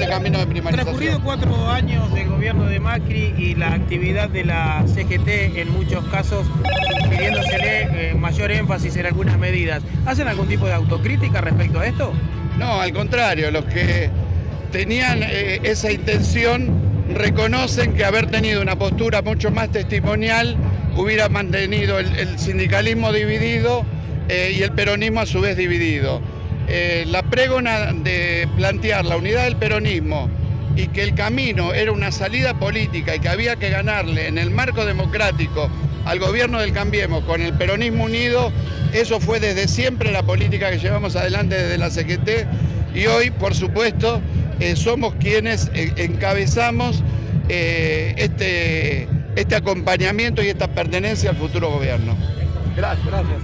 este camino de primarización. Transcurrido cuatro años del gobierno de Macri y la actividad de la CGT en muchos casos pidiéndosele eh, mayor énfasis en algunas medidas, ¿hacen algún tipo de autocrítica respecto a esto? No, al contrario, los que tenían eh, esa intención reconocen que haber tenido una postura mucho más testimonial hubiera mantenido el, sindicalismo dividido eh, y el peronismo a su vez dividido. Eh, la pregona de plantear la unidad del peronismo y que el camino era una salida política y que había que ganarle en el marco democrático al gobierno del Cambiemos con el peronismo unido, eso fue desde siempre la política que llevamos adelante desde la CGT y hoy, por supuesto, eh, somos quienes eh, encabezamos este, este acompañamiento y esta pertenencia al futuro gobierno. Gracias, gracias.